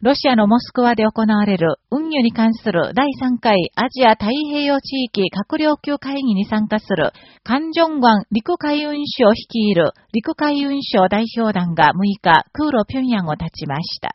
ロシアのモスクワで行われる運輸に関する第3回アジア太平洋地域閣僚級会議に参加するカンジョンワン陸海運省率いる陸海運省代表団が6日空路平壌を立ちました。